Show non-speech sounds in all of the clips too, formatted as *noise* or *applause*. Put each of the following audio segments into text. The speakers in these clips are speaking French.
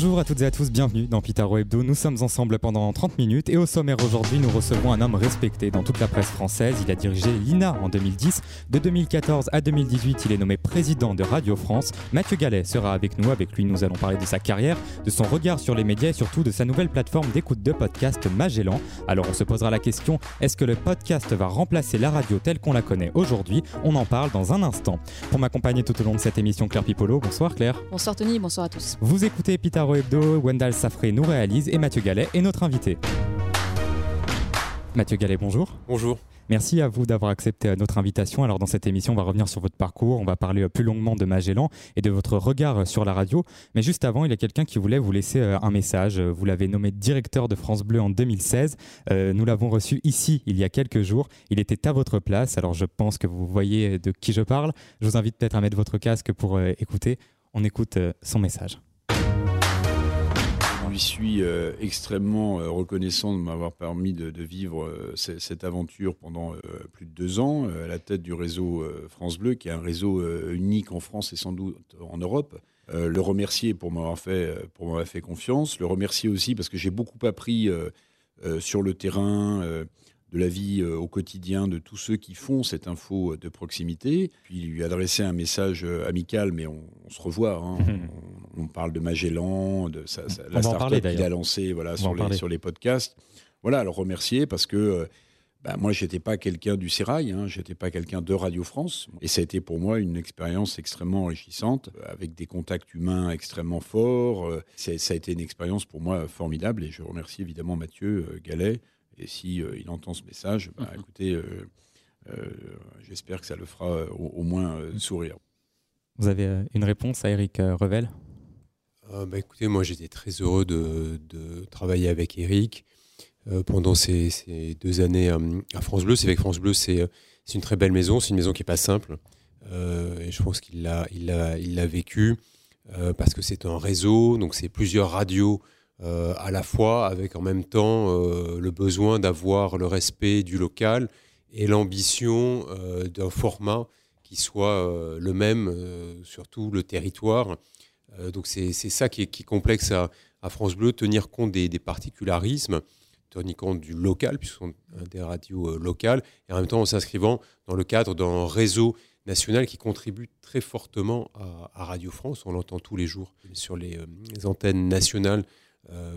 Bonjour à toutes et à tous, bienvenue dans Pitaro Hebdo. Nous sommes ensemble pendant 30 minutes et au sommaire aujourd'hui, nous recevons un homme respecté dans toute la presse française. Il a dirigé l'INA en 2010. De 2014 à 2018, il est nommé président de Radio France. Mathieu Gallet sera avec nous. Avec lui, nous allons parler de sa carrière, de son regard sur les médias et surtout de sa nouvelle plateforme d'écoute de podcast Magellan. Alors on se posera la question, est-ce que le podcast va remplacer la radio telle qu'on la connaît aujourd'hui? On en parle dans un instant. Pour m'accompagner tout au long de cette émission, Claire Pipolo. Bonsoir Claire. Bonsoir Tony, bonsoir à tous. Vous écoutez Pitaro Hebdo, Wendell Safré nous réalise et Mathieu Gallet est notre invité. Mathieu Gallet, bonjour. Bonjour. Merci à vous d'avoir accepté notre invitation. Alors dans cette émission, on va revenir sur votre parcours, on va parler plus longuement de Magellan et de votre regard sur la radio. Mais juste avant, il y a quelqu'un qui voulait vous laisser euh, un message. Vous l'avez nommé directeur de France Bleu en 2016. Euh, nous l'avons reçu ici il y a quelques jours. Il était à votre place. Alors je pense que vous voyez de qui je parle. Je vous invite peut-être à mettre votre casque pour euh, écouter. On écoute son message lui suis euh, extrêmement euh, reconnaissant de m'avoir permis de, vivre euh, cette aventure pendant plus de deux ans à la tête du réseau France Bleu, qui est un réseau unique en France et sans doute en Europe. le remercier pour m'avoir fait, pour m'avoir fait confiance. Le remercier aussi parce que j'ai beaucoup appris sur le terrain de la vie au quotidien de tous ceux qui font cette info de proximité. Puis lui adresser un message amical, mais on, se revoit. Hein. *laughs* on parle de Magellan, de la start-up qu'il a lancée voilà, sur, les, sur les podcasts. Voilà, le remercier parce que euh, bah, moi, je n'étais pas quelqu'un du Sérail, hein, je n'étais pas quelqu'un de Radio France. Et ça a été pour moi une expérience extrêmement enrichissante, euh, avec des contacts humains extrêmement forts. Euh, ça a été une expérience pour moi formidable et je remercie évidemment Mathieu Gallet. Et si il entend ce message, bah, mm-hmm. écoutez, j'espère que ça le fera au, moins sourire. Vous avez une réponse à Eric Revel? Euh, bah, écoutez, moi j'étais très heureux de, travailler avec Eric euh, pendant ces, deux années à, France Bleu. C'est avec France Bleu, c'est une très belle maison, c'est une maison qui n'est pas simple. Euh, et je pense qu'il l'a il il vécu parce que c'est un réseau, donc c'est plusieurs radios à la fois, avec en même temps le besoin d'avoir le respect du local et l'ambition d'un format qui soit le même sur tout le territoire. Euh, donc c'est ça qui est, complexe à, France Bleu, tenir compte des, particularismes, tenir compte du local, puisque sont des radios euh, locales, et en même temps en s'inscrivant dans le cadre d'un réseau national qui contribue très fortement à, Radio France. On l'entend tous les jours sur les, euh, antennes nationales.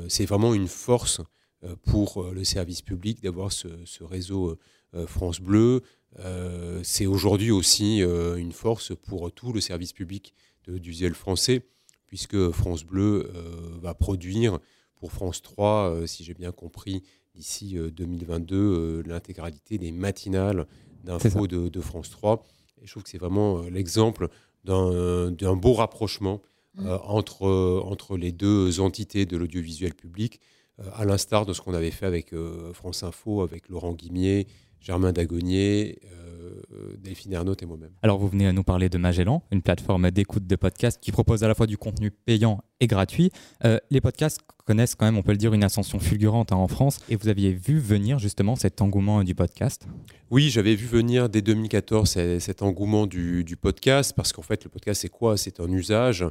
C'est vraiment une force pour le service public d'avoir ce, réseau France Bleu. c'est aujourd'hui aussi une force pour tout le service public du ZEL français puisque France Bleu euh, va produire pour France 3, euh, si j'ai bien compris, d'ici 2022, euh, l'intégralité des matinales d'infos de, France 3. Et je trouve que c'est vraiment l'exemple d'un beau rapprochement mmh. entre, entre les deux entités de l'audiovisuel public, à l'instar de ce qu'on avait fait avec France Info, avec Laurent Guimier, Germain Dagonier, euh, Delphine Ernaud et moi-même. Alors vous venez à nous parler de Magellan, une plateforme d'écoute de podcasts qui propose à la fois du contenu payant et gratuit. Euh, les podcasts connaissent quand même, on peut le dire, une ascension fulgurante hein, en France. Et vous aviez vu venir justement cet engouement du podcast? Oui, j'avais vu venir dès 2014 cet engouement du, podcast parce qu'en fait le podcast c'est quoi? C'est un usage euh,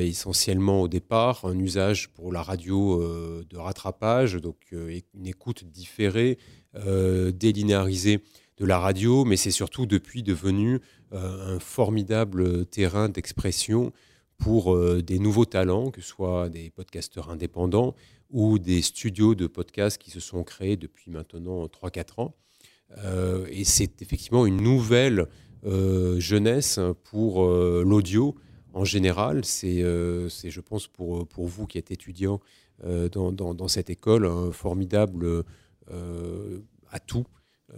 essentiellement au départ, un usage pour la radio de rattrapage, donc une écoute différée euh, délinéarisé de la radio, mais c'est surtout depuis devenu euh, un formidable terrain d'expression pour euh, des nouveaux talents, que ce soit des podcasteurs indépendants ou des studios de podcasts qui se sont créés depuis maintenant 3-4 ans. et c'est effectivement une nouvelle jeunesse pour l'audio en général. C'est, je pense, pour, pour vous qui êtes étudiant dans, dans, cette école, un formidable euh, atout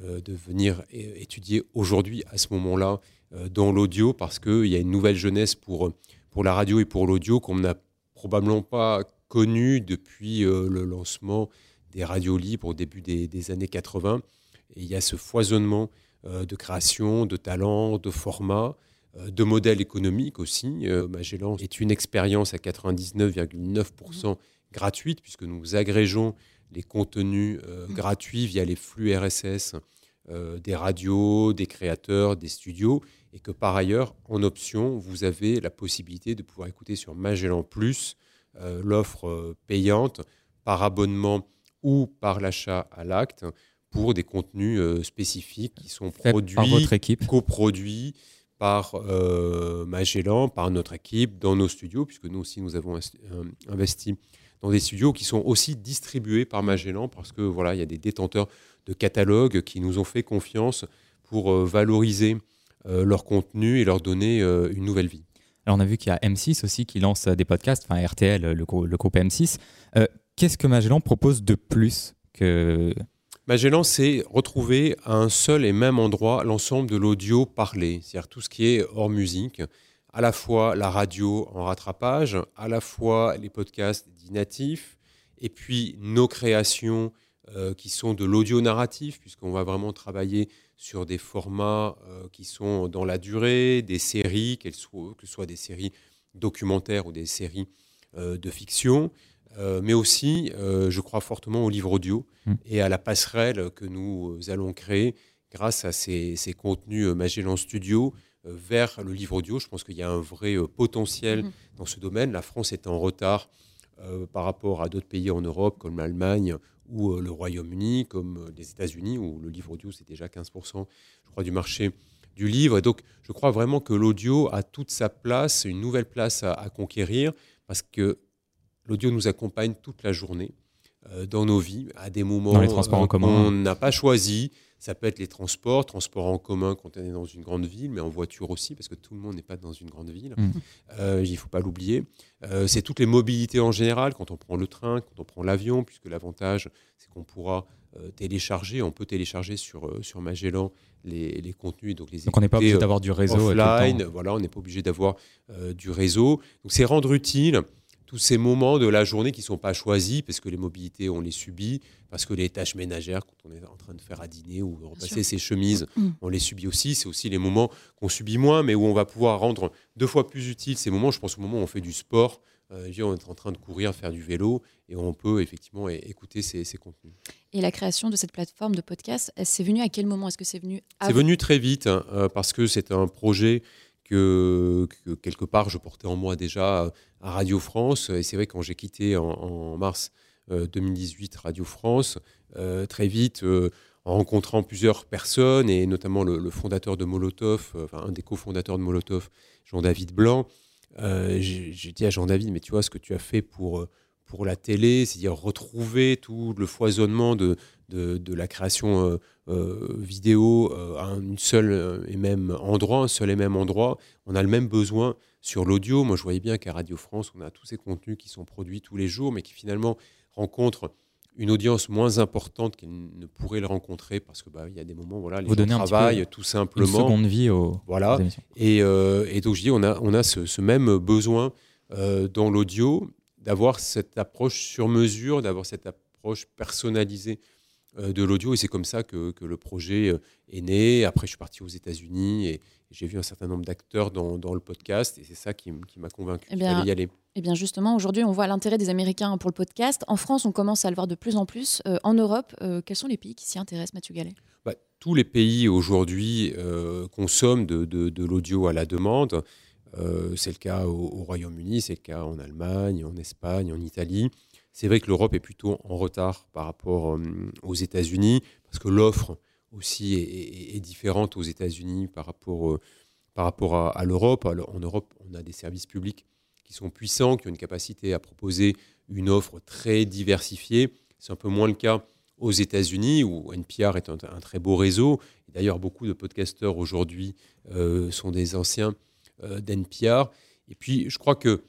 euh, de venir étudier aujourd'hui, à ce moment-là, euh, dans l'audio, parce qu'il y a une nouvelle jeunesse pour, pour la radio et pour l'audio qu'on n'a probablement pas connue depuis le lancement des radios libres au début des, années 80. Et il y a ce foisonnement de création, de talents, de formats, de modèles économiques aussi. Magellan est une expérience à 99,9% gratuite, puisque nous agrégeons les contenus euh, mm. gratuits via les flux RSS euh, des radios, des créateurs, des studios, et que par ailleurs, en option, vous avez la possibilité de pouvoir écouter sur Magellan Plus l'offre payante par abonnement ou par l'achat à l'acte pour des contenus spécifiques qui sont produits, par votre équipe. coproduits par Magellan, par notre équipe, dans nos studios, puisque nous aussi nous avons investi dans des studios qui sont aussi distribués par Magellan, parce que voilà, il y a des détenteurs de catalogues qui nous ont fait confiance pour valoriser leur contenu et leur donner une nouvelle vie. Alors on a vu qu'il y a M6 aussi qui lance des podcasts, enfin RTL, le groupe M6. Qu'est-ce que Magellan propose de plus que... Magellan, c'est retrouver à un seul et même endroit l'ensemble de l'audio parlé, c'est-à-dire tout ce qui est hors musique, à la fois la radio en rattrapage, à la fois les podcasts dits natifs, et puis nos créations euh, qui sont de l'audio narratif, puisqu'on va vraiment travailler sur des formats euh, qui sont dans la durée, des séries, soient, que ce soit des séries documentaires ou des séries euh, de fiction, euh, mais aussi, euh, je crois fortement au livre audio mm. et à la passerelle que nous allons créer grâce à ces, contenus euh, Magellan Studio vers le livre audio. Je pense qu'il y a un vrai potentiel mm. dans ce domaine. La France est en retard par rapport à d'autres pays en Europe comme l'Allemagne ou le Royaume-Uni, comme les États-Unis, où le livre audio, c'est déjà 15%, je crois, du marché du livre. Et donc, je crois vraiment que l'audio a toute sa place, une nouvelle place à, à conquérir, parce que L'audio nous accompagne toute la journée euh, dans nos vies, à des moments dans les transports en euh, commun. qu'on n'a pas choisi. Ça peut être les transports, transports en commun quand on est dans une grande ville, mais en voiture aussi, parce que tout le monde n'est pas dans une grande ville. Mm. Euh, il ne faut pas l'oublier. c'est toutes les mobilités en général, quand on prend le train, quand on prend l'avion, puisque l'avantage, c'est qu'on pourra télécharger, on peut télécharger sur, sur Magellan les, les contenus. Donc, les donc on n'est pas obligé d'avoir du réseau. Offline, voilà, on n'est pas obligé d'avoir du réseau. Donc c'est rendre utile tous ces moments de la journée qui ne sont pas choisis, parce que les mobilités, on les subit, parce que les tâches ménagères, quand on est en train de faire à dîner ou repasser ses chemises, mm. on les subit aussi. C'est aussi les moments qu'on subit moins, mais où on va pouvoir rendre deux fois plus utiles ces moments. Je pense au moment où on fait du sport, euh, on est en train de courir, faire du vélo, et on peut effectivement écouter ces, contenus. Et la création de cette plateforme de podcast, c'est venu à quel moment? Est-ce que c'est venu C'est venu très vite, hein, euh, parce que c'est un projet que, quelque part je portais en moi déjà à Radio France. Et c'est vrai quand j'ai quitté en, mars 2018 euh, Radio France, euh, très vite, euh, en rencontrant plusieurs personnes, et notamment le, fondateur de Molotov, enfin un des cofondateurs de Molotov, Jean-David Blanc, j'ai dit à Jean-David, mais tu vois ce que tu as fait pour pour la télé, c'est-à-dire retrouver tout le foisonnement de, de, la création euh, euh, vidéo euh, à un seul et même endroit, un seul et même endroit. On a le même besoin sur l'audio. Moi, je voyais bien qu'à Radio France, on a tous ces contenus qui sont produits tous les jours, mais qui finalement rencontrent une audience moins importante qu'ils ne pourraient le rencontrer parce que bah, il y a des moments voilà les Vous gens travaillent tout simplement une seconde vie voilà et, et, donc je dis on a on a ce, ce même besoin dans l'audio d'avoir cette approche sur mesure, d'avoir cette approche personnalisée euh, de l'audio. Et c'est comme ça que, le projet euh, est né. Après, je suis parti aux États-Unis et, j'ai vu un certain nombre d'acteurs dans, le podcast. Et c'est ça qui, m'a convaincu eh bien, y aller. Eh bien, justement, aujourd'hui, on voit l'intérêt des Américains pour le podcast. En France, on commence à le voir de plus en plus. Euh, en Europe, quels sont les pays qui s'y intéressent, Mathieu Gallet? Bah, Tous les pays aujourd'hui consomment de, de l'audio à la demande. Euh, c'est le cas au, Royaume-Uni, c'est le cas en Allemagne, en Espagne, en Italie. C'est vrai que l'Europe est plutôt en retard par rapport euh, aux États-Unis, parce que l'offre aussi est, différente aux États-Unis par rapport, euh, par rapport à, l'Europe. En Europe, on a des services publics qui sont puissants, qui ont une capacité à proposer une offre très diversifiée. C'est un peu moins le cas aux États-Unis, où NPR est un, très beau réseau. D'ailleurs, beaucoup de podcasteurs aujourd'hui sont des anciens d'NPR. Et puis, je crois qu'il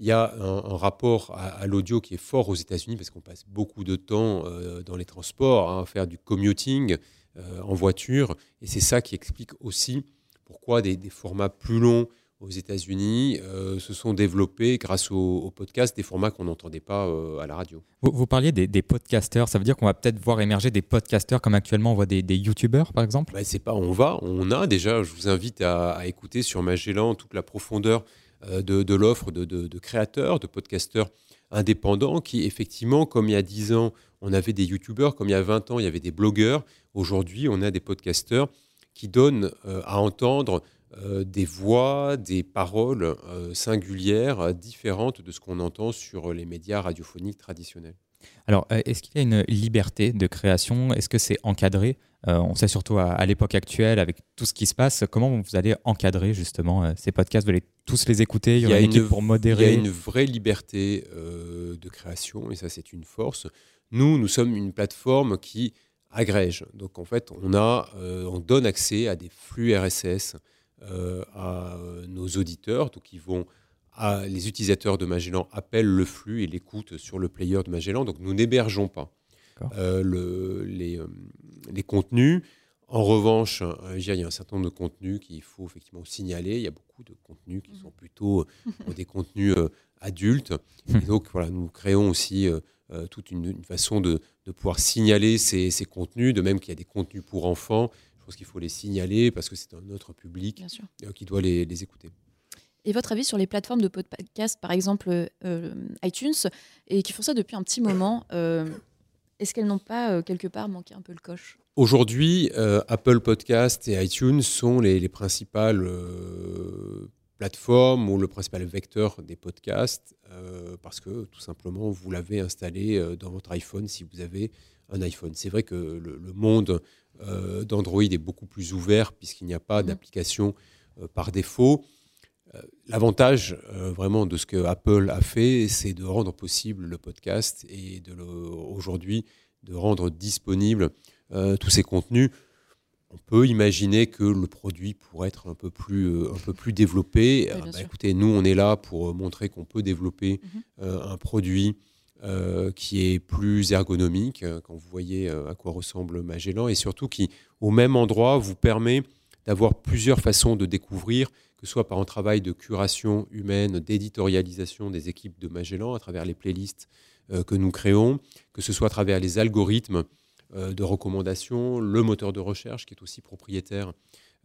y a un, rapport à, l'audio qui est fort aux États-Unis parce qu'on passe beaucoup de temps euh, dans les transports hein, à faire du commuting euh, en voiture. Et c'est ça qui explique aussi pourquoi des, formats plus longs aux États-Unis se sont développés grâce au, podcast, des formats qu'on n'entendait pas à la radio. Vous, parliez des, podcasteurs, ça veut dire qu'on va peut-être voir émerger des podcasteurs comme actuellement on voit des, YouTubeurs par exemple? Bah, C'est pas on va, on a déjà, je vous invite à, écouter sur Magellan toute la profondeur euh, de, l'offre de, créateurs, de podcasteurs indépendants qui effectivement, comme il y a 10 ans, on avait des YouTubeurs, comme il y a 20 ans, il y avait des blogueurs, aujourd'hui on a des podcasteurs qui donnent euh, à entendre des voix, des paroles singulières, différentes de ce qu'on entend sur les médias radiophoniques traditionnels. Alors, est-ce qu'il y a une liberté de création? Est-ce que c'est encadré? On sait surtout à, l'époque actuelle, avec tout ce qui se passe, comment vous allez encadrer justement ces podcasts? Vous allez tous les écouter? Il y, a une équipe pour modérer? Il y a une vraie liberté de création, et ça c'est une force. Nous, nous sommes une plateforme qui agrège. Donc en fait, on, a, euh, on donne accès à des flux RSS euh, à nos auditeurs. Donc ils vont, à, les utilisateurs de Magellan appellent le flux et l'écoutent sur le player de Magellan. Donc nous n'hébergeons pas euh, le, les, les, contenus. En revanche, il y a un certain nombre de contenus qu'il faut effectivement signaler. Il y a beaucoup de contenus qui sont plutôt des contenus adultes. Et donc voilà, nous créons aussi euh, toute une, façon de, pouvoir signaler ces, contenus, de même qu'il y a des contenus pour enfants. Pense qu'il faut les signaler parce que c'est un autre public euh, qui doit les, écouter. Et votre avis sur les plateformes de podcast, par exemple euh, iTunes, et qui font ça depuis un petit moment, est-ce qu'elles n'ont pas quelque part manqué un peu le coche? Aujourd'hui, Apple Podcast et iTunes sont les, les principales plateforme ou le principal vecteur des podcasts euh, parce que tout simplement vous l'avez installé euh, dans votre iPhone si vous avez un iPhone. C'est vrai que le, monde euh, d'Android est beaucoup plus ouvert puisqu'il n'y a pas mmh. d'application par défaut. L'avantage vraiment de ce que Apple a fait, c'est de rendre possible le podcast et de aujourd'hui de rendre disponible tous ces contenus on peut imaginer que le produit pourrait être un peu plus, euh, un peu plus développé. Ah, bah, écoutez, nous, on est là pour montrer qu'on peut développer mhm. euh, un produit euh, qui est plus ergonomique, quand vous voyez à quoi ressemble Magellan, et surtout qui, au même endroit, vous permet d'avoir plusieurs façons de découvrir, que ce soit par un travail de curation humaine, d'éditorialisation des équipes de Magellan à travers les playlists que nous créons, que ce soit à travers les algorithmes euh, de recommandations, le moteur de recherche qui est aussi propriétaire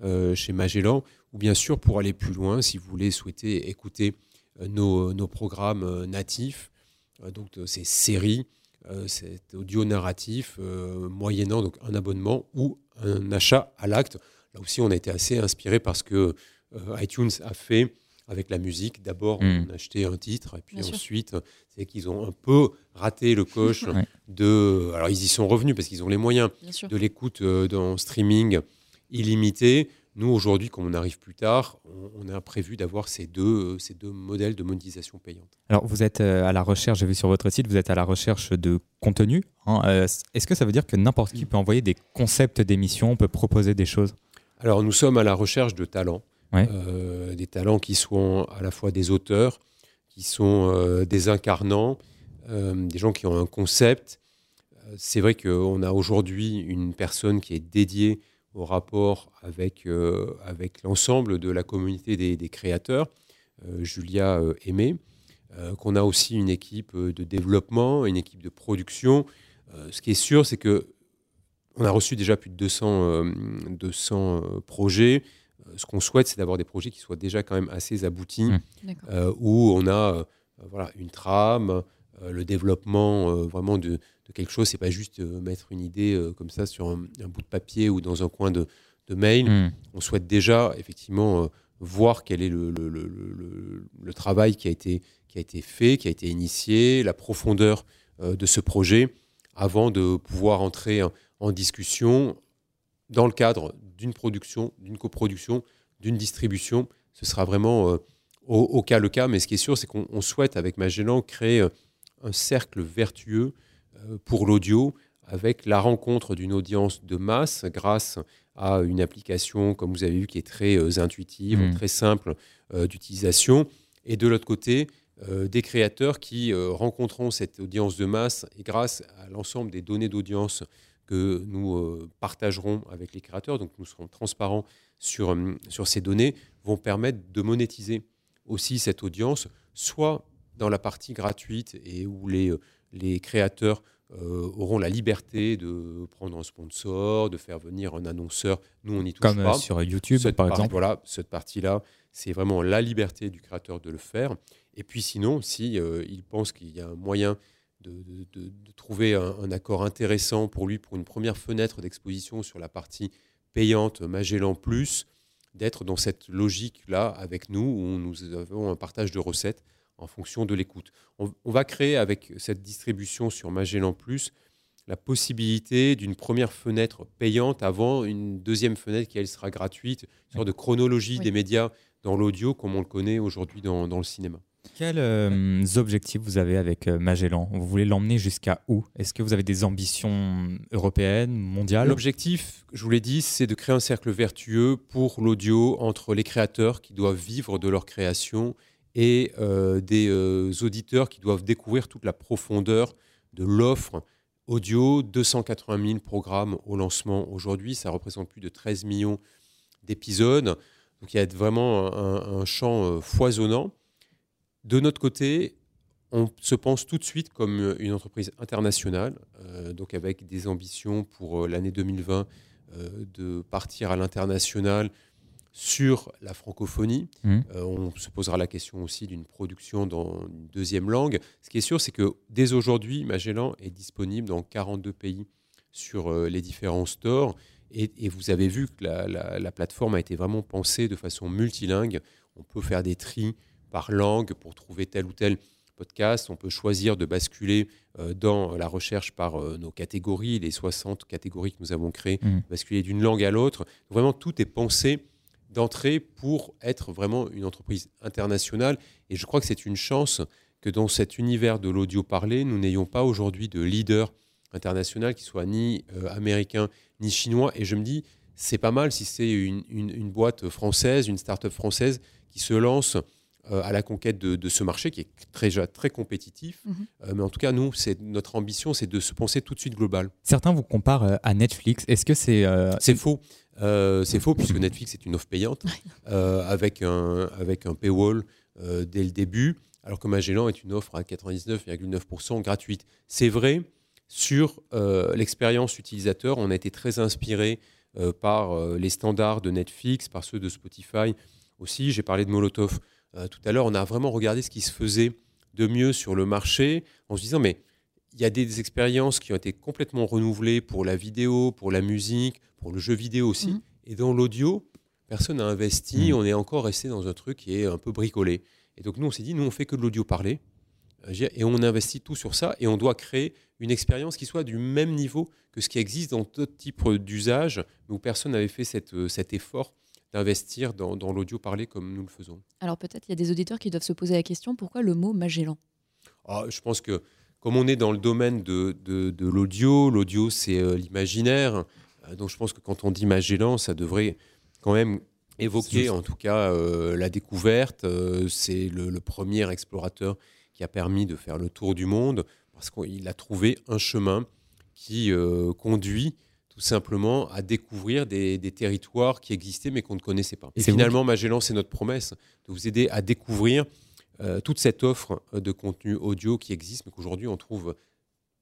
euh, chez Magellan, ou bien sûr pour aller plus loin, si vous voulez souhaiter écouter euh, nos, programmes natifs, donc ces séries, cet audio narratif, moyennant donc un abonnement ou un achat à l'acte. Là aussi, on a été assez inspiré parce que iTunes a fait avec la musique. D'abord, hmm. on a acheté un titre, et puis ensuite, c'est qu'ils ont un peu raté le coche *laughs* de. Alors, ils y sont revenus parce qu'ils ont les moyens de l'écoute euh, dans streaming illimité. Nous, aujourd'hui, comme on arrive plus tard, on, a prévu d'avoir ces deux, euh, ces deux modèles de monétisation payante. Alors, vous êtes euh, à la recherche, j'ai vu sur votre site, vous êtes à la recherche de contenu. Hein. Est-ce que ça veut dire que n'importe qui peut envoyer des concepts d'émissions, peut proposer des choses? Alors, nous sommes à la recherche de talents. Euh, des talents qui sont à la fois des auteurs, qui sont euh, des incarnants, euh, des gens qui ont un concept. C'est vrai qu'on a aujourd'hui une personne qui est dédiée au rapport avec, avec l'ensemble de la communauté des, créateurs, Julia Aimé, qu'on a aussi une équipe de développement, une équipe de production. ce qui est sûr, c'est que on a reçu déjà plus de 200, 200 projets. Euh, ce qu'on souhaite, c'est d'avoir des projets qui soient déjà quand même assez aboutis, mmh. euh, où on a euh, voilà, une trame, le développement vraiment de, quelque chose. C'est pas juste mettre une idée comme ça sur un, bout de papier ou dans un coin de, mail. Mmh. On souhaite déjà effectivement voir quel est le, le, travail qui a, été, qui a été fait, qui a été initié, la profondeur de ce projet, avant de pouvoir entrer en discussion dans le cadre d'une production, d'une coproduction, d'une distribution. Ce sera vraiment euh, au, cas le cas, mais ce qui est sûr, c'est qu'on souhaite avec Magellan créer euh, un cercle vertueux euh, pour l'audio avec la rencontre d'une audience de masse grâce à une application, comme vous avez vu, qui est très intuitive, mmh. très simple d'utilisation. Et de l'autre côté, des créateurs qui rencontreront cette audience de masse et grâce à l'ensemble des données d'audience que nous euh, partagerons avec les créateurs, donc nous serons transparents sur, euh, sur ces données, vont permettre de monétiser aussi cette audience, soit dans la partie gratuite et où les, euh, les créateurs auront la liberté de prendre un sponsor, de faire venir un annonceur. Nous, on y touche Comme pas. sur YouTube, par exemple. Voilà, cette partie-là, c'est vraiment la liberté du créateur de le faire. Et puis sinon, si il pense qu'il y a un moyen de, trouver un, accord intéressant pour lui pour une première fenêtre d'exposition sur la partie payante Magellan Plus. d'être dans cette logique-là avec nous, où nous avons un partage de recettes en fonction de l'écoute. On, va créer avec cette distribution sur Magellan Plus la possibilité d'une première fenêtre payante avant une deuxième fenêtre qui, elle, sera gratuite, une sorte de chronologie des médias dans l'audio comme on le connaît aujourd'hui dans, le cinéma. Quels euh, objectifs vous avez avec euh, Magellan? Vous voulez l'emmener jusqu'à où? Est-ce que vous avez des ambitions européennes, mondiales? L'objectif, je vous l'ai dit, c'est de créer un cercle vertueux pour l'audio entre les créateurs qui doivent vivre de leur création et euh, des auditeurs qui doivent découvrir toute la profondeur de l'offre audio. 280 000 programmes au lancement aujourd'hui, ça représente plus de 13 millions d'épisodes. Donc il y a vraiment un, champ euh, foisonnant. De notre côté, on se pense tout de suite comme une entreprise internationale, euh, donc avec des ambitions pour euh, l'année 2020 de partir à l'international sur la francophonie. Mmh. on se posera la question aussi d'une production dans une deuxième langue. Ce qui est sûr, c'est que dès aujourd'hui, Magellan est disponible dans 42 pays sur les différents stores. Et, vous avez vu que la, plateforme a été vraiment pensée de façon multilingue. On peut faire des tris par langue pour trouver tel ou tel podcast. On peut choisir de basculer euh, dans la recherche par euh, nos catégories, les 60 catégories que nous avons créées, mmh. basculer d'une langue à l'autre. Vraiment, tout est pensé d'entrée pour être vraiment une entreprise internationale. Et je crois que c'est une chance que dans cet univers de l'audio parlé, nous n'ayons pas aujourd'hui de leader international qui soit ni euh, américain ni chinois. Et je me dis, c'est pas mal si c'est une, boîte française, une start-up française qui se lance euh, à la conquête de, ce marché qui est très, très compétitif. Mhm. Euh, mais en tout cas, nous, c'est notre ambition, c'est de se penser tout de suite global. Certains vous comparent à Netflix. Est-ce que c'est... C'est faux. C'est faux puisque Netflix est une offre payante avec, un, avec un paywall dès le début, alors que Magellan est une offre à 99,9% gratuite. C'est vrai sur euh, l'expérience utilisateur, on a été très inspiré euh, par euh, les standards de Netflix, par ceux de Spotify aussi. J'ai parlé de Molotov tout à l'heure. On a vraiment regardé ce qui se faisait de mieux sur le marché en se disant mais il y a des, expériences qui ont été complètement renouvelées pour la vidéo, pour la musique, pour le jeu vidéo aussi. Mmh. Et dans l'audio, personne n'a investi. Mmh. On est encore resté dans un truc qui est un peu bricolé. Et donc nous, on s'est dit, nous, on fait que de l'audio parlé. Et on investit tout sur ça et on doit créer une expérience qui soit du même niveau que ce qui existe dans d'autres types d'usages où personne n'avait fait cette, euh, cet effort d'investir dans, l'audio parlé comme nous le faisons. Alors peut-être il y a des auditeurs qui doivent se poser la question, pourquoi le mot Magellan? Ah, Je pense que comme on est dans le domaine de, de, l'audio, l'audio c'est euh, l'imaginaire, euh, donc je pense que quand on dit Magellan, ça devrait quand même évoquer en tout cas la découverte. c'est le, premier explorateur qui a permis de faire le tour du monde, parce qu'il a trouvé un chemin qui euh, conduit tout simplement à découvrir des, territoires qui existaient mais qu'on ne connaissait pas. Et finalement, Magellan, c'est notre promesse de vous aider à découvrir euh, toute cette offre de contenu audio qui existe, mais qu'aujourd'hui on trouve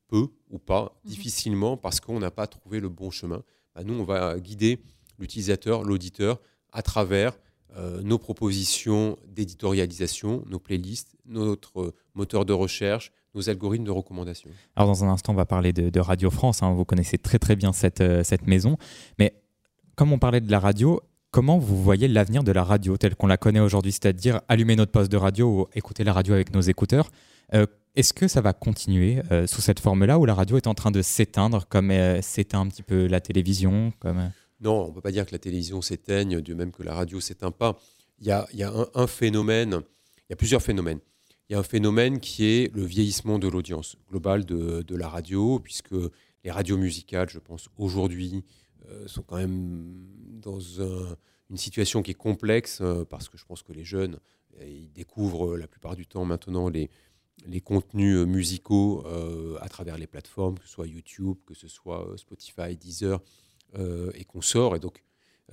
peu ou pas, mhm. difficilement, parce qu'on n'a pas trouvé le bon chemin. Bah, nous, on va guider l'utilisateur, l'auditeur, à travers euh, nos propositions d'éditorialisation, nos playlists, notre moteur de recherche, nos algorithmes de recommandation. Alors dans un instant, on va parler de, Radio France. Hein. Vous connaissez très très bien cette, euh, cette maison. Mais comme on parlait de la radio, comment vous voyez l'avenir de la radio telle qu'on la connaît aujourd'hui, c'est-à-dire allumer notre poste de radio ou écouter la radio avec nos écouteurs euh, Est-ce que ça va continuer sous cette forme-là ou la radio est en train de s'éteindre comme s'éteint un petit peu la télévision. Non, on ne peut pas dire que la télévision s'éteigne, de même que la radio s'éteint pas. Il y a, un, phénomène, il y a plusieurs phénomènes. Il y a un phénomène qui est le vieillissement de l'audience globale de, la radio, puisque les radios musicales, je pense, aujourd'hui, euh, sont quand même dans une situation qui est complexe, euh, parce que je pense que les jeunes, euh, ils découvrent la plupart du temps maintenant les, les contenus musicaux à travers les plateformes, que ce soit YouTube, que ce soit Spotify, Deezer, euh, et qu'on sort. Et donc,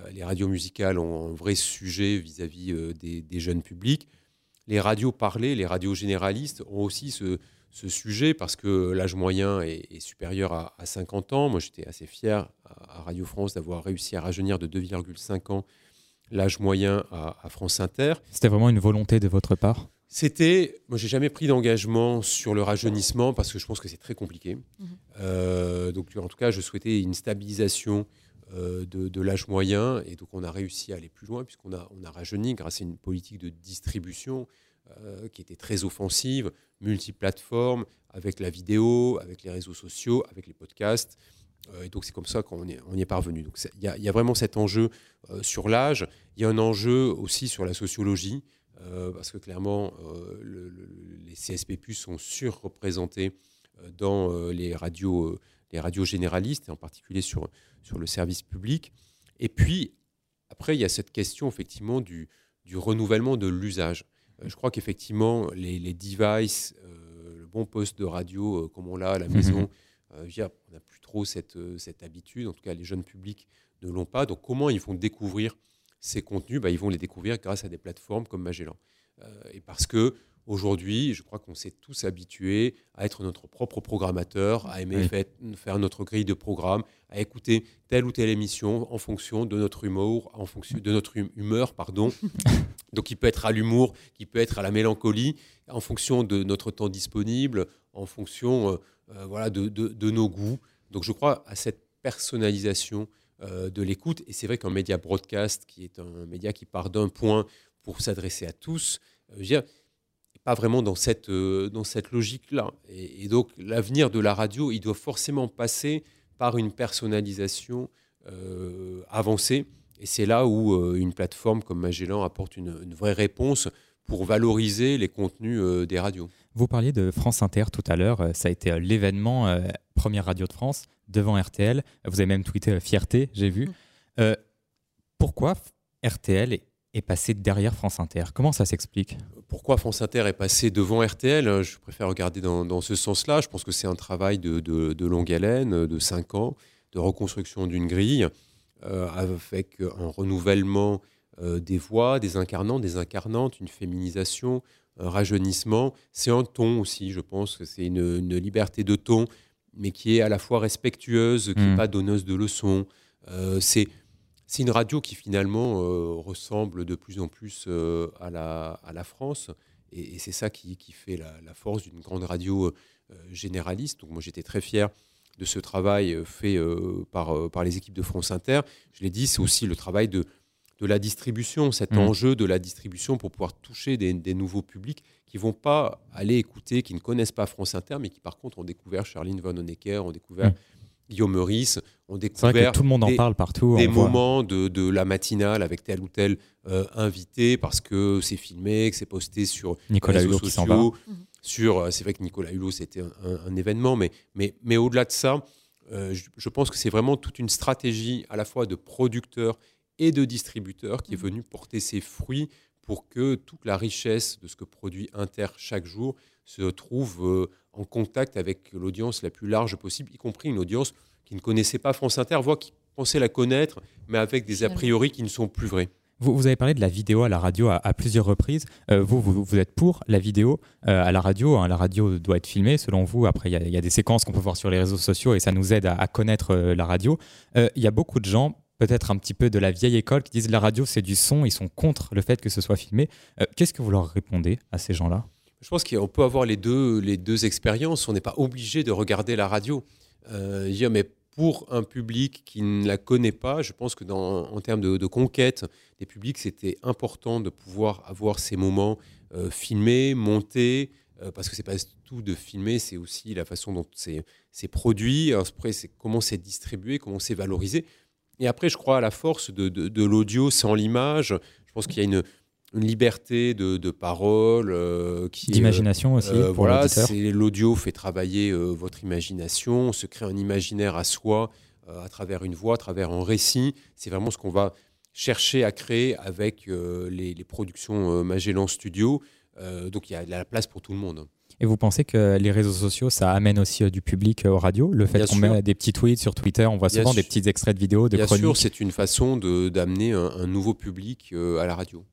euh, les radios musicales ont un vrai sujet vis-à-vis euh, des, jeunes publics. Les radios parlées, les radios généralistes ont aussi ce, sujet parce que l'âge moyen est, supérieur à, 50 ans. Moi, j'étais assez fier à, Radio France d'avoir réussi à rajeunir de 2,5 ans l'âge moyen à, France Inter. C'était vraiment une volonté de votre part? C'était, moi j'ai jamais pris d'engagement sur le rajeunissement parce que je pense que c'est très compliqué. Mhm. Euh, donc en tout cas, je souhaitais une stabilisation de, l'âge moyen. Et donc, on a réussi à aller plus loin, puisqu'on a, on a rajeuni grâce à une politique de distribution qui était très offensive, multiplateforme, avec la vidéo, avec les réseaux sociaux, avec les podcasts. et donc, c'est comme ça qu'on y est parvenu. Donc, il y, a vraiment cet enjeu sur l'âge. Il y a un enjeu aussi sur la sociologie. Euh, parce que clairement, euh, les CSP+, sont surreprésentés euh, dans les radios, les radios généralistes, et en particulier sur, sur le service public. Et puis, après, il y a cette question, effectivement, du, du renouvellement de l'usage. Je crois qu'effectivement, les, les, devices, le bon poste de radio, comme on l'a à la maison, on n'a plus trop cette, cette habitude, en tout cas les jeunes publics ne l'ont pas. Donc comment ils vont découvrir ces contenus, bah, ils vont les découvrir grâce à des plateformes comme Magellan. Euh, et parce que aujourd'hui, je crois qu'on s'est tous habitués à être notre propre programmateur, à aimer faire notre grille de programme, à écouter telle ou telle émission en fonction de notre humour, en fonction de notre hum-, humeur, pardon. *laughs* Donc, il peut être à l'humour, qui peut être à la mélancolie, en fonction de notre temps disponible, en fonction euh, euh, voilà, de, de, nos goûts. Donc, je crois à cette personnalisation euh, de l'écoute. Et c'est vrai qu'un média broadcast, qui est un média qui part d'un point pour s'adresser à tous, euh, je veux dire, pas vraiment dans cette, euh, dans cette logique-là. Et, donc l'avenir de la radio, il doit forcément passer par une personnalisation avancée. Et c'est là où une plateforme comme Magellan apporte une, vraie réponse pour valoriser les contenus des radios. Vous parliez de France Inter tout à l'heure, ça a été l'événement première radio de France devant RTL. Vous avez même tweeté euh, fierté, j'ai vu. Mm. Euh, pourquoi RTL est, passé derrière France Inter Comment ça s'explique? Pourquoi France Inter est passé devant RTL Je préfère regarder dans, ce sens-là. Je pense que c'est un travail de, longue haleine, de cinq ans, de reconstruction d'une grille, euh, avec un renouvellement des voix, des incarnants, des incarnantes, une féminisation, un rajeunissement. C'est un ton aussi, je pense que c'est une, une, liberté de ton mais qui est à la fois respectueuse, qui n'est hmm. pas donneuse de leçons. Euh, c'est c'est une radio qui finalement euh, ressemble de plus en plus euh, à, la, à la France. Et, c'est ça qui, qui fait la, force d'une grande radio généraliste. Donc moi j'étais très fier de ce travail fait par, par les équipes de France Inter. Je l'ai dit, c'est aussi le travail de, de la distribution, cet hmm. enjeu de la distribution pour pouvoir toucher des, des nouveaux publics qui vont pas aller écouter, qui ne connaissent pas France Inter, mais qui par contre ont découvert Charline Von Honecker, ont découvert mm. Guillaume Meurice, ont découvert tout le monde en parle partout. Des moments de, de, la matinale avec tel ou tel euh, invité parce que c'est filmé, que c'est posté sur Nicolas les réseaux Hulot sociaux. Sur, euh, c'est vrai que Nicolas Hulot c'était un, événement, mais, mais, mais au-delà de ça, euh, je, je, pense que c'est vraiment toute une stratégie à la fois de producteurs et de distributeurs qui est mm. venue porter ses fruits pour que toute la richesse de ce que produit Inter chaque jour se trouve euh, en contact avec l'audience la plus large possible, y compris une audience qui ne connaissait pas France Inter, voire qui pensait la connaître, mais avec des a priori qui ne sont plus vrais. Vous, vous, avez parlé de la vidéo à la radio à, plusieurs reprises. Euh, vous, vous, êtes pour la vidéo euh, à la radio. Hein. la radio doit être filmée, selon vous. Après, il y, a des séquences qu'on peut voir sur les réseaux sociaux et ça nous aide à, à connaître la radio. Il y a beaucoup de gens, peut-être un petit peu de la vieille école qui disent la radio c'est du son, ils sont contre le fait que ce soit filmé. Euh, qu'est-ce que vous leur répondez à ces gens-là? Je pense qu'on peut avoir les deux, les deux expériences. On n'est pas obligé de regarder la radio. Euh, dire, mais pour un public qui ne la connaît pas, je pense que en termes de, conquête des publics, c'était important de pouvoir avoir ces moments euh, filmés, montés, parce que c'est pas tout de filmer, c'est aussi la façon dont c'est produit, après comment c'est distribué, comment c'est valorisé. Et après, je crois à la force de, de, l'audio sans l'image. Je pense qu'il y a une, une liberté de, de parole. Euh, D'imagination aussi. Euh, pour voilà, l'audio fait travailler euh, votre imagination, on se crée un imaginaire à soi à travers une voix, à travers un récit. C'est vraiment ce qu'on va chercher à créer avec les, les, productions Magellan Studio. donc il y a de la place pour tout le monde. Et vous pensez que les réseaux sociaux, ça amène aussi euh, du public euh, aux radios? Le fait qu'on met des petits tweets sur Twitter, on voit souvent des petits extraits de vidéos, de Bien sûr, c'est une façon d'amener un, nouveau public euh, à la radio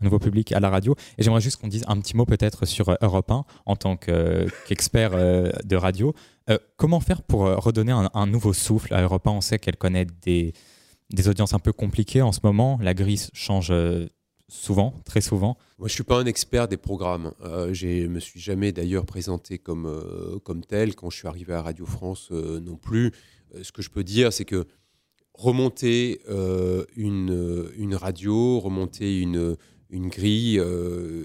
un nouveau public à la radio. Et j'aimerais juste qu'on dise un petit mot peut-être sur Europe 1 en tant qu'expert de radio. comment faire pour redonner un, nouveau souffle à Europe 1 On sait qu'elle connaît des, des, audiences un peu compliquées en ce moment. La grille change souvent, très souvent. Moi, je suis pas un expert des programmes. Euh, je me suis jamais d'ailleurs présenté comme, euh, comme tel quand je suis arrivé à Radio France euh, non plus. Euh, ce que je peux dire, c'est que remonter une, une radio, remonter une, une grille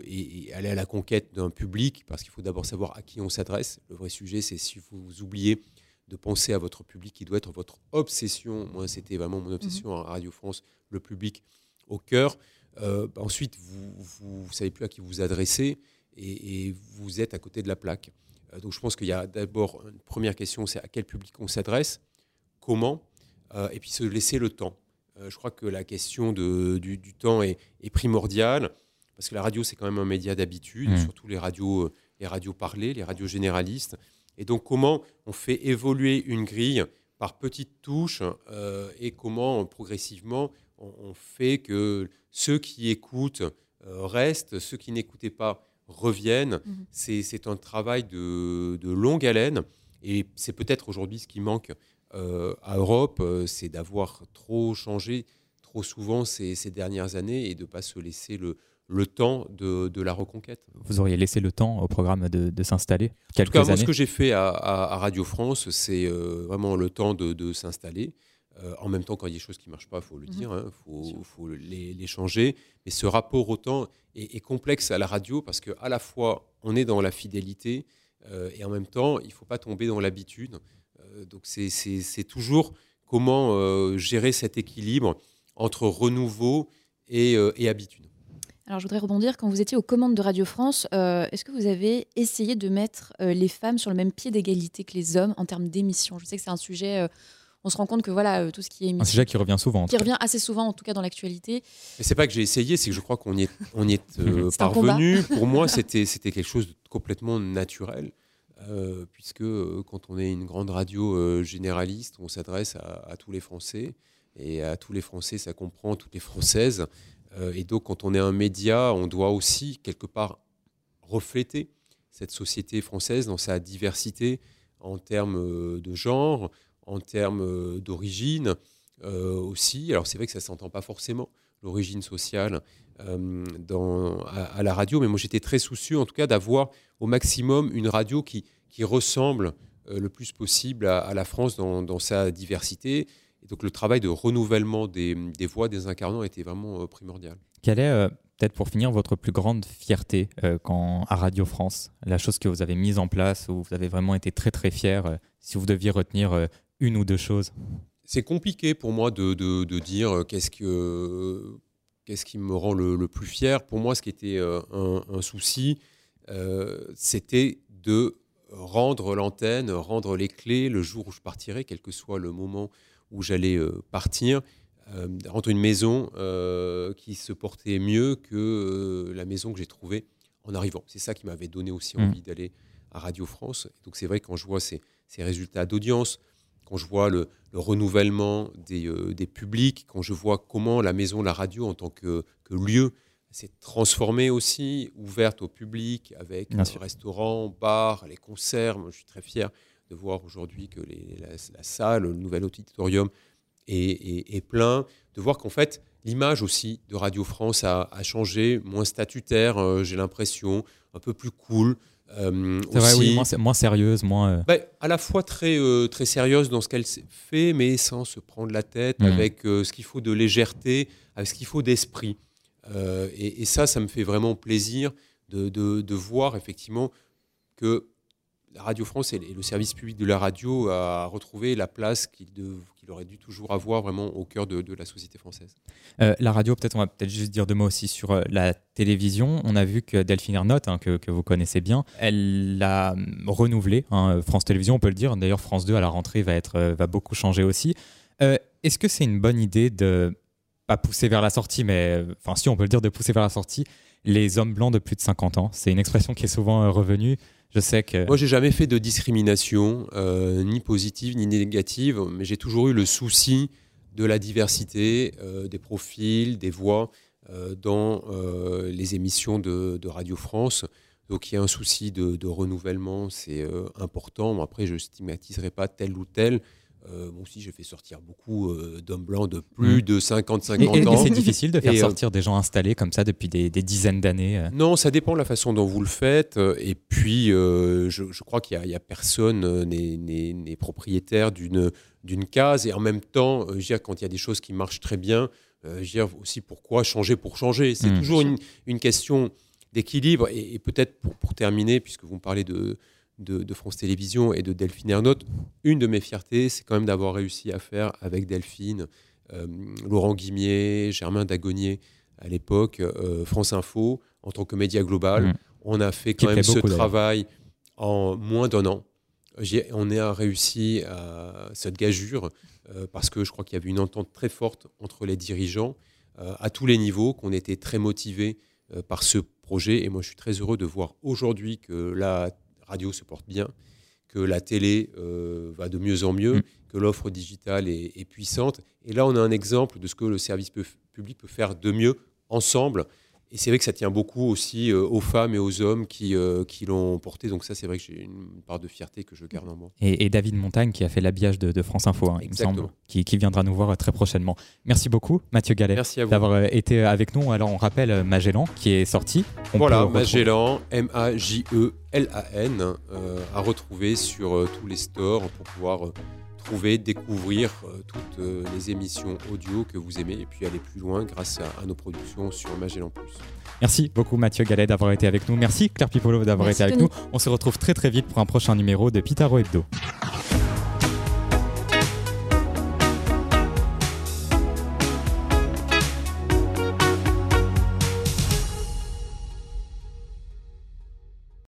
et, aller à la conquête d'un public, parce qu'il faut d'abord savoir à qui on s'adresse. Le vrai sujet, c'est si vous oubliez de penser à votre public qui doit être votre obsession. Moi, c'était vraiment mon obsession à Radio France, le public au cœur. Euh, ensuite, vous ne savez plus à qui vous adressez et, vous êtes à côté de la plaque. Euh, donc, je pense qu'il y a d'abord une première question, c'est à quel public on s'adresse, comment, euh, et puis se laisser le temps. Je crois que la question de, du, temps est, primordiale parce que la radio, c'est quand même un média d'habitude, mmh. surtout les radios, les radios parlées, les radios généralistes. Et donc, comment on fait évoluer une grille par petites touches euh, et comment progressivement on, fait que ceux qui écoutent euh, restent, ceux qui n'écoutaient pas reviennent. Mhm. C'est un travail de, longue haleine et c'est peut-être aujourd'hui ce qui manque euh, à Europe, c'est d'avoir trop changé trop souvent ces, ces, dernières années et de ne pas se laisser le, le temps de, la reconquête. Vous auriez laissé le temps au programme de, s'installer En tout cas, moi, ce que j'ai fait à, Radio France, c'est euh, vraiment le temps de, s'installer. Euh, en même temps, quand il y a des choses qui ne marchent pas, il faut le mhm. dire, il hein, faut, les, changer. Mais ce rapport au temps est, complexe à la radio parce qu'à la fois, on est dans la fidélité euh, et en même temps, il ne faut pas tomber dans l'habitude. Donc, c'est toujours comment gérer cet équilibre entre renouveau et habitude. Alors, je voudrais rebondir. Quand vous étiez aux commandes de Radio France, euh, est-ce que vous avez essayé de mettre euh, les femmes sur le même pied d'égalité que les hommes en termes d'émissions? Je sais que c'est un sujet. Euh, on se rend compte que voilà, tout ce qui est émission, un sujet qui revient souvent, qui revient assez souvent, en tout cas dans l'actualité. Mais c'est pas que j'ai essayé, c'est que je crois qu'on y est, on y est *laughs* parvenu. Pour moi, c'était c'était quelque chose de complètement naturel. Puisque quand on est une grande radio généraliste, on s'adresse à, tous les Français. Et à tous les Français, ça comprend toutes les Françaises. Euh, et donc, quand on est un média, on doit aussi, quelque part, refléter cette société française dans sa diversité en termes euh, de genre, en termes euh, d'origine aussi. Alors, c'est vrai que ça ne s'entend pas forcément, l'origine sociale, à, la radio, mais moi, j'étais très soucieux, en tout cas, d'avoir au maximum une radio qui, qui ressemble le plus possible à, la France dans, dans sa diversité et donc le travail de renouvellement des, voix des incarnants était vraiment euh, primordial. Quelle est, euh, peut-être pour finir, votre plus grande fierté euh, quand, à Radio France? La chose que vous avez mise en place, où vous avez vraiment été très très fier, si vous deviez retenir une ou deux choses? C'est compliqué pour moi de, de, dire qu'est-ce que qu'est-ce qui me rend le, plus fier. Pour moi, ce qui était un, un, souci, c'était de rendre l'antenne, rendre les clés le jour où je partirais, quel que soit le moment où j'allais euh, partir, euh, rentrer une maison euh, qui se portait mieux que la maison que j'ai trouvée en arrivant. C'est ça qui m'avait donné aussi mmh. envie d'aller à Radio France. donc c'est vrai quand je vois ces, résultats d'audience, quand je vois le, renouvellement des, des, publics, quand je vois comment la maison, la radio en tant que, que lieu s'est transformée aussi, ouverte au public avec les restaurants, bars, les concerts. Moi, je suis très fier de voir aujourd'hui que la, salle, le nouvel auditorium est, plein, de voir qu'en fait, l'image aussi de Radio France a, changé, moins statutaire, euh, j'ai l'impression, un peu plus cool. Euh, c'est vrai, oui, moins, sérieuse, moins. Euh, bah, à la fois très, très sérieuse dans ce qu'elle fait, mais sans se prendre la tête, mmh. avec ce qu'il faut de légèreté, avec ce qu'il faut d'esprit. Et, ça, ça me fait vraiment plaisir de, voir effectivement que la Radio France et le service public de la radio a retrouvé la place qu'il aurait dû toujours avoir vraiment au cœur de, la société française. Euh, la radio, peut-être, on va peut-être juste dire deux mots aussi sur euh, la télévision. On a vu que Delphine Ernotte, hein, que, vous connaissez bien, elle l'a renouvelé. Hein, France Télévisions, on peut le dire. D'ailleurs, France 2 à la rentrée va, être, va beaucoup changer aussi. Euh, est-ce que c'est une bonne idée de pas pousser vers la sortie, mais enfin si on peut le dire, de pousser vers la sortie les hommes blancs de plus de 50 ans C'est une expression qui est souvent revenue. Je sais que. Moi, j'ai jamais fait de discrimination, euh, ni positive ni négative, mais j'ai toujours eu le souci de la diversité euh, des profils, des voix euh, dans les émissions de, Radio France. Donc, il y a un souci de, renouvellement, c'est important. après, je stigmatiserai pas tel ou tel. Euh, moi aussi, j'ai fait sortir beaucoup euh, d'hommes blancs de plus de 50-50 Et, et ans. c'est difficile de faire Et, euh, sortir des gens installés comme ça depuis des, des dizaines d'années. euh. Non, ça dépend de la façon dont vous le faites. Et puis, euh, je, je crois qu'il n'y a, a personne n'est- propriétaire d'une case. Et en même temps, je veux dire, quand il y a des choses qui marchent très bien, je veux dire aussi pourquoi changer pour changer? C'est Mm. toujours une, une question d'équilibre. Et, et peut-être pour, pour terminer, puisque vous me parlez de, de, de France Télévisions et de Delphine Ernotte, une de mes fiertés, c'est quand même d'avoir réussi à faire avec Delphine, euh, Laurent Guimier, Germain Dagonier à l'époque, euh, France Info, en tant que média global. Mm. On a fait Qui quand même ce travail en moins d'un an. On a réussi à cette gageure euh, parce que je crois qu'il y avait une entente très forte entre les dirigeants à tous les niveaux, qu'on était très motivés par ce projet. Et moi, je suis très heureux de voir aujourd'hui que la radio se porte bien, que la télé euh, va de mieux en mieux, Mm. que l'offre digitale est, est puissante. Et là, on a un exemple de ce que le service pu- public peut faire de mieux ensemble. Et c'est vrai que ça tient beaucoup aussi euh, aux femmes et aux hommes qui, euh, qui l'ont porté. Donc ça, c'est vrai que j'ai une part de fierté que je garde en moi. Et, et David Montagne qui a fait l'habillage de, de France Info, hein, il me semble, qui, qui viendra nous voir euh, très prochainement. Merci beaucoup, Mathieu Gallet, d'avoir été avec nous. Alors, on rappelle Magellan qui est sorti. On Voilà, Magellan, M-A-J-E-L-A-N, euh, à retrouver sur euh, tous les stores pour pouvoir euh, trouver, découvrir euh, toutes euh, les émissions audio que vous aimez et puis aller plus loin grâce à, à nos productions sur Magellan Plus. Merci beaucoup, Mathieu Gallet, d'avoir été avec nous. Merci, Claire Pipolo, d'avoir été avec Tony. nous. On se retrouve très très vite pour un prochain numéro de Pitaro Hebdo.